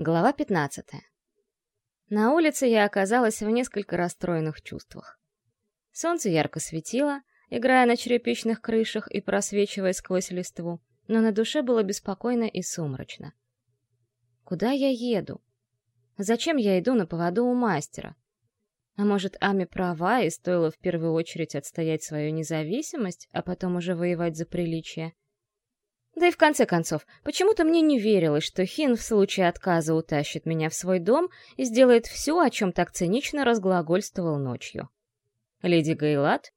Глава 15. На улице я оказалась в несколько расстроенных чувствах. Солнце ярко светило, играя на черепичных крышах и просвечивая сквозь листву, но на душе было беспокойно и сумрачно. Куда я еду? Зачем я иду на поводу у мастера? А может, Ами права, и стоило в первую очередь отстоять свою независимость, а потом уже воевать за приличие? Да и в конце концов, почему-то мне не верилось, что Хин в случае отказа утащит меня в свой дом и сделает все, о чем так цинично разглагольствовал ночью. Леди Гейлат?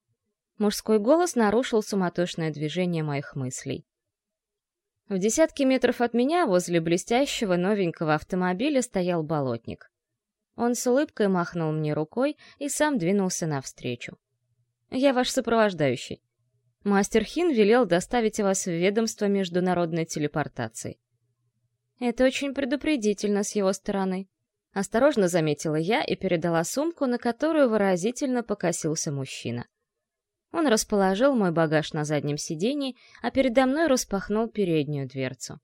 Мужской голос нарушил суматошное движение моих мыслей. В десятке метров от меня, возле блестящего новенького автомобиля, стоял болотник. Он с улыбкой махнул мне рукой и сам двинулся навстречу. «Я ваш сопровождающий. Мастер Хин велел доставить вас в ведомство международной телепортации. Это очень предупредительно с его стороны. Осторожно заметила я и передала сумку, на которую выразительно покосился мужчина. Он расположил мой багаж на заднем сиденье, а передо мной распахнул переднюю дверцу.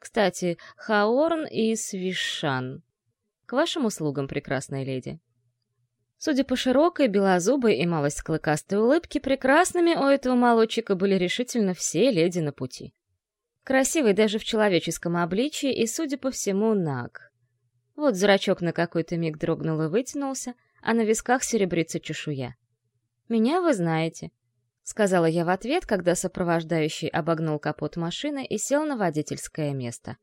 Кстати, Хаорн и Свишан. К вашим услугам, прекрасная леди. Судя по широкой, белозубой и малость клыкастой улыбке, прекрасными у этого молодчика были решительно все леди на пути. Красивый даже в человеческом обличии и, судя по всему, наг. Вот зрачок на какой-то миг дрогнул и вытянулся, а на висках серебрится чешуя. «Меня вы знаете», — сказала я в ответ, когда сопровождающий обогнул капот машины и сел на водительское место.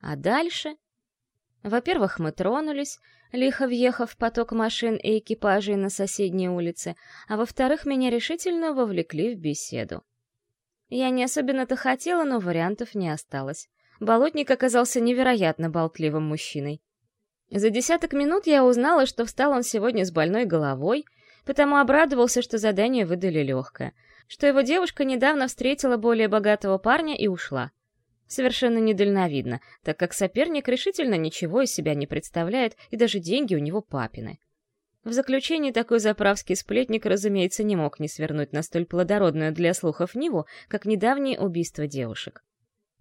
А дальше... Во-первых, мы тронулись, лихо въехав в поток машин и экипажей на соседней улице, а во-вторых, меня решительно вовлекли в беседу. Я не особенно-то хотела, но вариантов не осталось. Болотник оказался невероятно болтливым мужчиной. За десяток минут я узнала, что встал он сегодня с больной головой, потому обрадовался, что задание выдали легкое, что его девушка недавно встретила более богатого парня и ушла совершенно недальновидно, так как соперник решительно ничего из себя не представляет, и даже деньги у него папины. В заключении такой заправский сплетник, разумеется, не мог не свернуть на столь плодородную для слухов Ниву, как недавнее убийство девушек.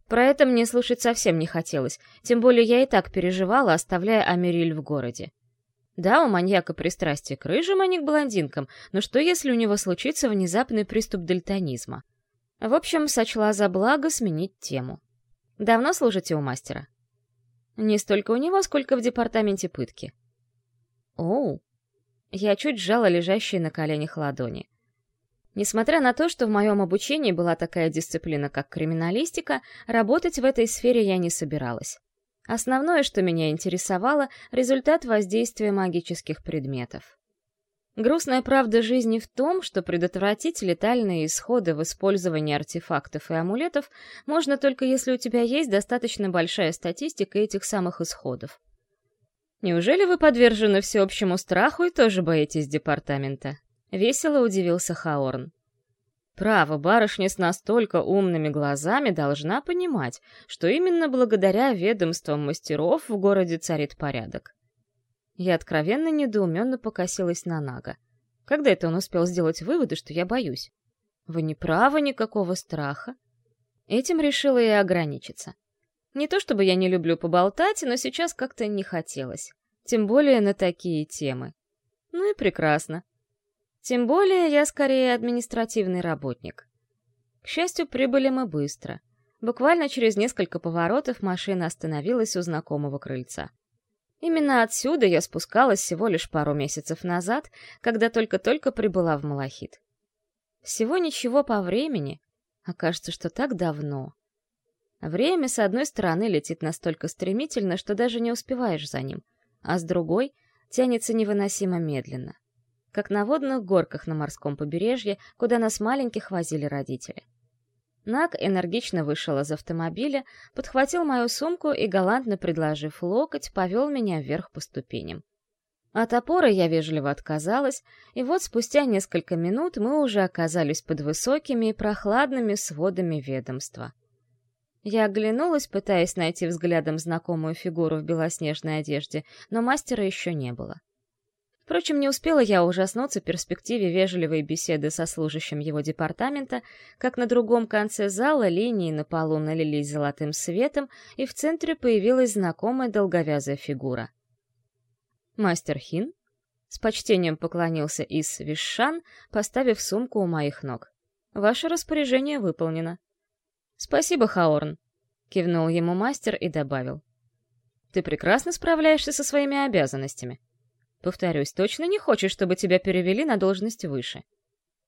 Про это мне слушать совсем не хотелось, тем более я и так переживала, оставляя Америль в городе. Да, у маньяка пристрастие к рыжим, а не к блондинкам, но что если у него случится внезапный приступ дальтонизма? В общем, сочла за благо сменить тему. Давно служите у мастера? Не столько у него, сколько в департаменте пытки. Оу. Я чуть сжала лежащие на коленях ладони. Несмотря на то, что в моем обучении была такая дисциплина, как криминалистика, работать в этой сфере я не собиралась. Основное, что меня интересовало, результат воздействия магических предметов. Грустная правда жизни в том, что предотвратить летальные исходы в использовании артефактов и амулетов можно только если у тебя есть достаточно большая статистика этих самых исходов. Неужели вы подвержены всеобщему страху и тоже боитесь департамента? Весело удивился Хаорн. Право, барышня с настолько умными глазами должна понимать, что именно благодаря ведомствам мастеров в городе царит порядок. Я откровенно недоуменно покосилась на Нага. Когда это он успел сделать выводы, что я боюсь? Вы не правы, никакого страха. Этим решила я ограничиться. Не то чтобы я не люблю поболтать, но сейчас как-то не хотелось. Тем более на такие темы. Ну и прекрасно. Тем более я скорее административный работник. К счастью, прибыли мы быстро. Буквально через несколько поворотов машина остановилась у знакомого крыльца. Именно отсюда я спускалась всего лишь пару месяцев назад, когда только-только прибыла в Малахит. Всего ничего по времени, а кажется, что так давно. Время, с одной стороны, летит настолько стремительно, что даже не успеваешь за ним, а с другой — тянется невыносимо медленно. Как на водных горках на морском побережье, куда нас маленьких возили родители. Нак энергично вышел из автомобиля, подхватил мою сумку и, галантно предложив локоть, повел меня вверх по ступеням. От опоры я вежливо отказалась, и вот спустя несколько минут мы уже оказались под высокими и прохладными сводами ведомства. Я оглянулась, пытаясь найти взглядом знакомую фигуру в белоснежной одежде, но мастера еще не было. Впрочем, не успела я ужаснуться перспективе вежливой беседы со служащим его департамента, как на другом конце зала линии на полу налились золотым светом, и в центре появилась знакомая долговязая фигура. «Мастер Хин?» С почтением поклонился Ис Вишшан, поставив сумку у моих ног. «Ваше распоряжение выполнено». «Спасибо, Хаорн», — кивнул ему мастер и добавил. «Ты прекрасно справляешься со своими обязанностями. Повторюсь, точно не хочешь, чтобы тебя перевели на должность выше?»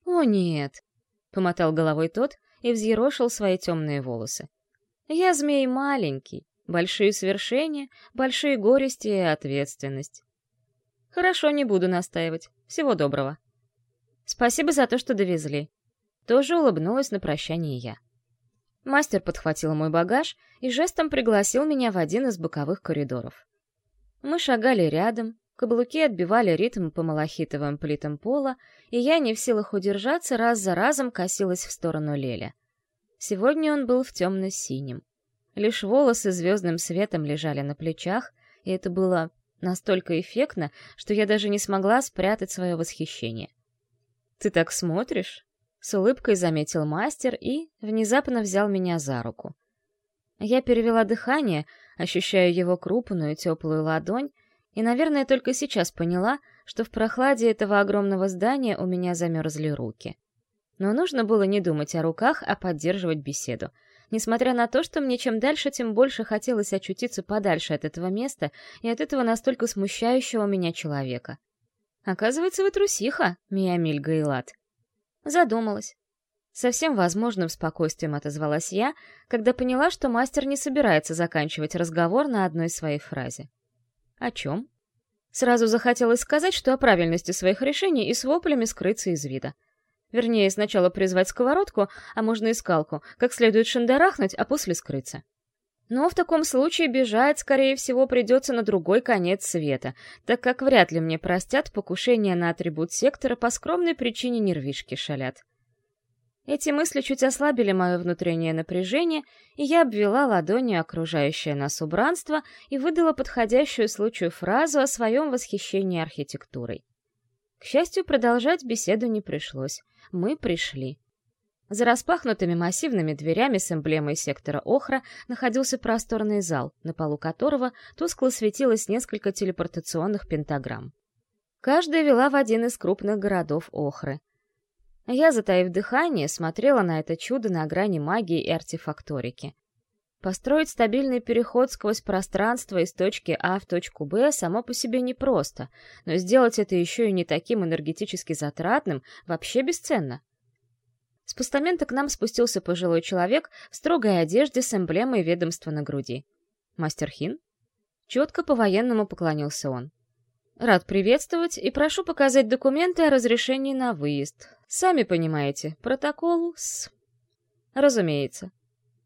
«О, нет», — помотал головой тот и взъерошил свои темные волосы. «Я змей маленький, большие свершения, большие горести и ответственность. Хорошо, не буду настаивать. Всего доброго. Спасибо за то, что довезли. Тоже улыбнулась на прощание я. Мастер подхватил мой багаж и жестом пригласил меня в один из боковых коридоров. Мы шагали рядом, каблуки отбивали ритм по малахитовым плитам пола, и я, не в силах удержаться, раз за разом косилась в сторону Леля. Сегодня он был в темно-синем. Лишь волосы звездным светом лежали на плечах, и это было Настолько эффектно, что я даже не смогла спрятать свое восхищение. «Ты так смотришь?» — с улыбкой заметил мастер и внезапно взял меня за руку. Я перевела дыхание, ощущая его крупную теплую ладонь, и, наверное, только сейчас поняла, что в прохладе этого огромного здания у меня замерзли руки. Но нужно было не думать о руках, а поддерживать беседу — несмотря на то, что мне чем дальше, тем больше хотелось очутиться подальше от этого места и от этого настолько смущающего меня человека. Оказывается, вы трусиха, Миамиль Гайлат. Задумалась. Со всем возможным спокойствием отозвалась я, когда поняла, что мастер не собирается заканчивать разговор на одной своей фразе. О чем? Сразу захотелось сказать, что о правильности своих решений и с воплями скрыться из вида. Вернее, сначала призвать сковородку, а можно и скалку, как следует шандарахнуть, а после скрыться. Но в таком случае бежать, скорее всего, придется на другой конец света, так как вряд ли мне простят покушение на атрибут сектора по скромной причине нервишки шалят. Эти мысли чуть ослабили мое внутреннее напряжение, и я обвела ладонью окружающее нас убранство и выдала подходящую случаю фразу о своем восхищении архитектурой. К счастью, продолжать беседу не пришлось. Мы пришли. За распахнутыми массивными дверями с эмблемой сектора Охра находился просторный зал, на полу которого тускло светилось несколько телепортационных пентаграмм. Каждая вела в один из крупных городов Охры. Я, затаив дыхание, смотрела на это чудо на грани магии и артефакторики. Построить стабильный переход сквозь пространство из точки А в точку Б само по себе непросто, но сделать это еще и не таким энергетически затратным вообще бесценно. С постамента к нам спустился пожилой человек в строгой одежде с эмблемой ведомства на груди. «Мастер Хин?» Четко по-военному поклонился он. «Рад приветствовать и прошу показать документы о разрешении на выезд. Сами понимаете, протокол с...» «Разумеется»,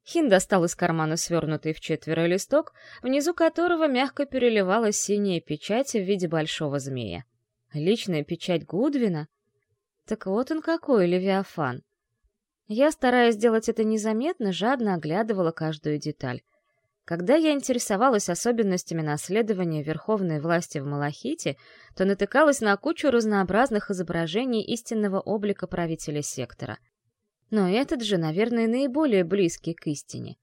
Хин достал из кармана свернутый в четверо листок, внизу которого мягко переливалась синяя печать в виде большого змея. Личная печать Гудвина? Так вот он какой, Левиафан. Я, стараясь сделать это незаметно, жадно оглядывала каждую деталь. Когда я интересовалась особенностями наследования верховной власти в Малахите, то натыкалась на кучу разнообразных изображений истинного облика правителя сектора — но этот же, наверное, наиболее близкий к истине.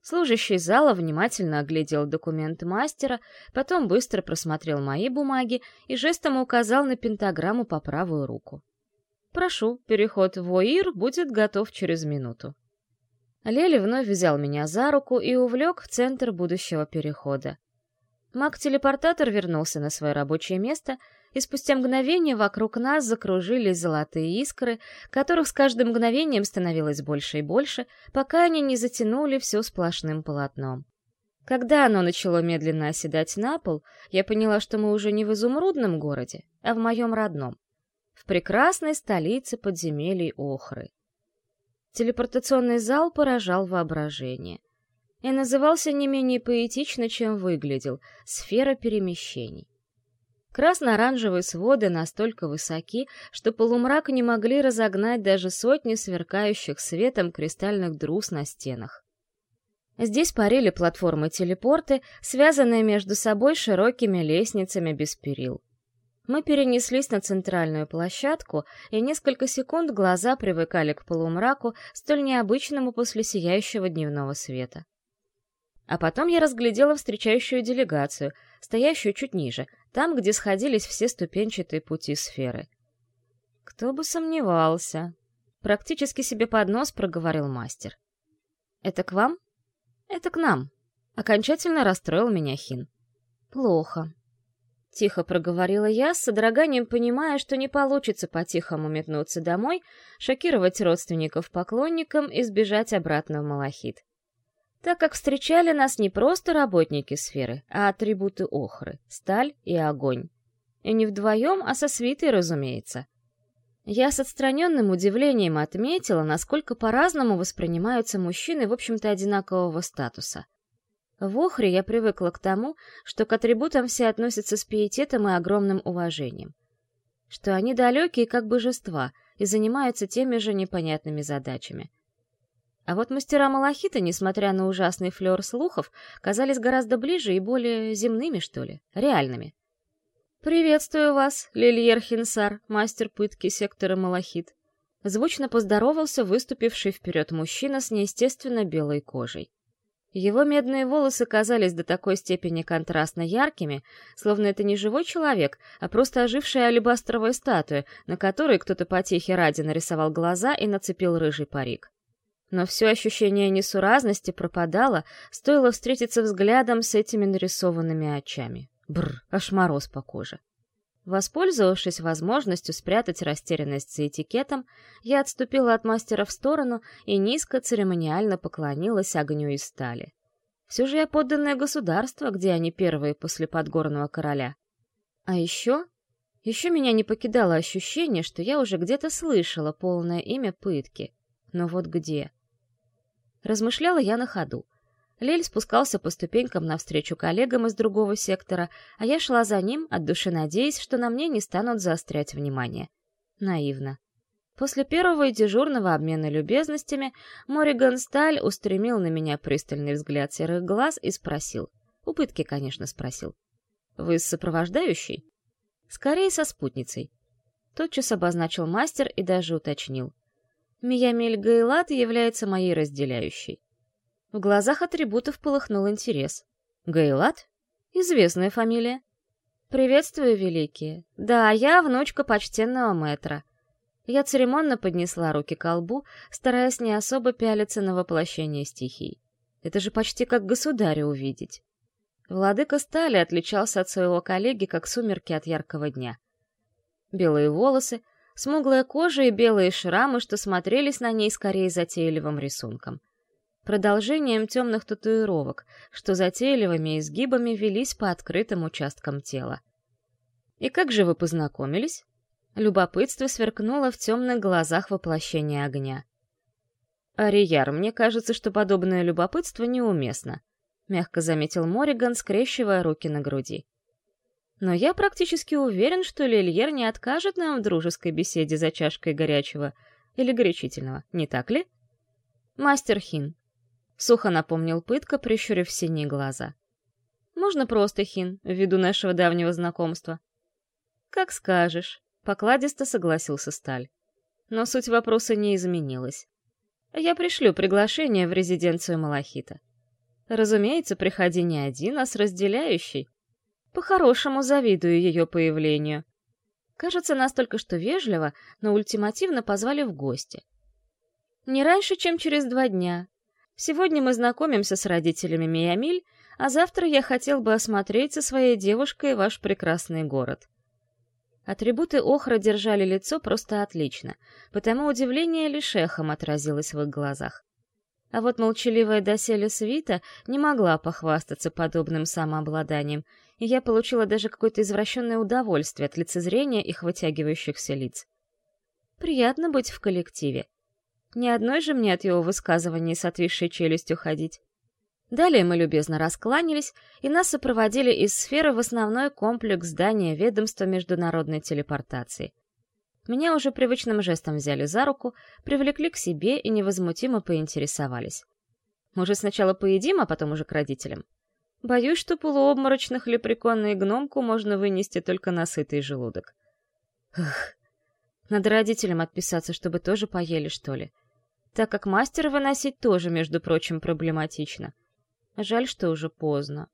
Служащий зала внимательно оглядел документы мастера, потом быстро просмотрел мои бумаги и жестом указал на пентаграмму по правую руку. «Прошу, переход в ОИР будет готов через минуту». Лели вновь взял меня за руку и увлек в центр будущего перехода. Маг-телепортатор вернулся на свое рабочее место — и спустя мгновение вокруг нас закружились золотые искры, которых с каждым мгновением становилось больше и больше, пока они не затянули все сплошным полотном. Когда оно начало медленно оседать на пол, я поняла, что мы уже не в изумрудном городе, а в моем родном, в прекрасной столице подземелий Охры. Телепортационный зал поражал воображение и назывался не менее поэтично, чем выглядел — «Сфера перемещений». Красно-оранжевые своды настолько высоки, что полумрак не могли разогнать даже сотни сверкающих светом кристальных друз на стенах. Здесь парили платформы-телепорты, связанные между собой широкими лестницами без перил. Мы перенеслись на центральную площадку, и несколько секунд глаза привыкали к полумраку, столь необычному после сияющего дневного света. А потом я разглядела встречающую делегацию, стоящую чуть ниже, там, где сходились все ступенчатые пути сферы. Кто бы сомневался. Практически себе под нос проговорил мастер. «Это к вам?» «Это к нам», — окончательно расстроил меня Хин. «Плохо», Тихо проговорила я, с содроганием понимая, что не получится по-тихому метнуться домой, шокировать родственников поклонникам и сбежать обратно в Малахит. Так как встречали нас не просто работники сферы, а атрибуты Охры — сталь и огонь. И не вдвоем, а со свитой, разумеется. Я с отстраненным удивлением отметила, насколько по-разному воспринимаются мужчины, в общем-то, одинакового статуса. В Охре я привыкла к тому, что к атрибутам все относятся с пиететом и огромным уважением. Что они далекие как божества и занимаются теми же непонятными задачами. А вот мастера Малахита, несмотря на ужасный флёр слухов, казались гораздо ближе и более земными, что ли, реальными. «Приветствую вас, Лильер Хинсар, мастер пытки сектора Малахит», звучно поздоровался выступивший вперед мужчина с неестественно белой кожей. Его медные волосы казались до такой степени контрастно яркими, словно это не живой человек, а просто ожившая алебастровая статуя, на которой кто-то потехи ради нарисовал глаза и нацепил рыжий парик. Но все ощущение несуразности пропадало, стоило встретиться взглядом с этими нарисованными очами. Бррр, аж мороз по коже. Воспользовавшись возможностью спрятать растерянность за этикетом, я отступила от мастера в сторону и низко церемониально поклонилась огню из стали. Все же я подданное государство, где они первые после подгорного короля. А еще... Еще меня не покидало ощущение, что я уже где-то слышала полное имя пытки. Но вот где? Размышляла я на ходу. Лель спускался по ступенькам навстречу коллегам из другого сектора, а я шла за ним, от души надеясь, что на мне не станут заострять внимание. Наивно. После первого и дежурного обмена любезностями Мориган Сталь устремил на меня пристальный взгляд серых глаз и спросил. Упытки, конечно, спросил. «Вы с сопровождающей?» «Скорее, со спутницей». Тотчас обозначил мастер и даже уточнил. «Миямель Гайлат является моей разделяющей. В глазах атрибутов полыхнул интерес. «Гейлат? Известная фамилия». «Приветствую, великие. Да, я внучка почтенного мэтра». Я церемонно поднесла руки к лбу, стараясь не особо пялиться на воплощение стихий. Это же почти как государя увидеть. Владыка Стали отличался от своего коллеги, как сумерки от яркого дня. Белые волосы, смуглая кожа и белые шрамы, что смотрелись на ней скорее затейливым рисунком — продолжением темных татуировок, что затейливыми изгибами велись по открытым участкам тела. «И как же вы познакомились?» Любопытство сверкнуло в темных глазах воплощения огня. «Арияр, мне кажется, что подобное любопытство неуместно», — мягко заметил Мориган, скрещивая руки на груди. «Но я практически уверен, что Лильер не откажет нам в дружеской беседе за чашкой горячего или горячительного, не так ли?» «Мастер Хин, — сухо напомнил пытка, прищурив синие глаза. «Можно просто, Хин, ввиду нашего давнего знакомства». «Как скажешь», — покладисто согласился Сталь. Но суть вопроса не изменилась. «Я пришлю приглашение в резиденцию Малахита. Разумеется, приходи не один, а с разделяющей. По-хорошему завидую ее появлению. Кажется, настолько что вежливо, но ультимативно позвали в гости. Не раньше, чем через два дня, Сегодня мы знакомимся с родителями Миямиль, а завтра я хотел бы осмотреть со своей девушкой ваш прекрасный город. Атрибуты Охра держали лицо просто отлично, потому удивление лишь эхом отразилось в их глазах. А вот молчаливая доселе свита не могла похвастаться подобным самообладанием, и я получила даже какое-то извращенное удовольствие от лицезрения их вытягивающихся лиц. Приятно быть в коллективе. Ни одной же мне от его высказываний с отвисшей челюстью ходить. Далее мы любезно раскланялись, и нас сопроводили из сферы в основной комплекс здания ведомства международной телепортации. Меня уже привычным жестом взяли за руку, привлекли к себе и невозмутимо поинтересовались. Может, сначала поедим, а потом уже к родителям? Боюсь, что полуобморочных лепрекона и гномку можно вынести только на сытый желудок. Эх, надо родителям отписаться, чтобы тоже поели, что ли. Так как мастера выносить тоже, между прочим, проблематично. Жаль, что уже поздно.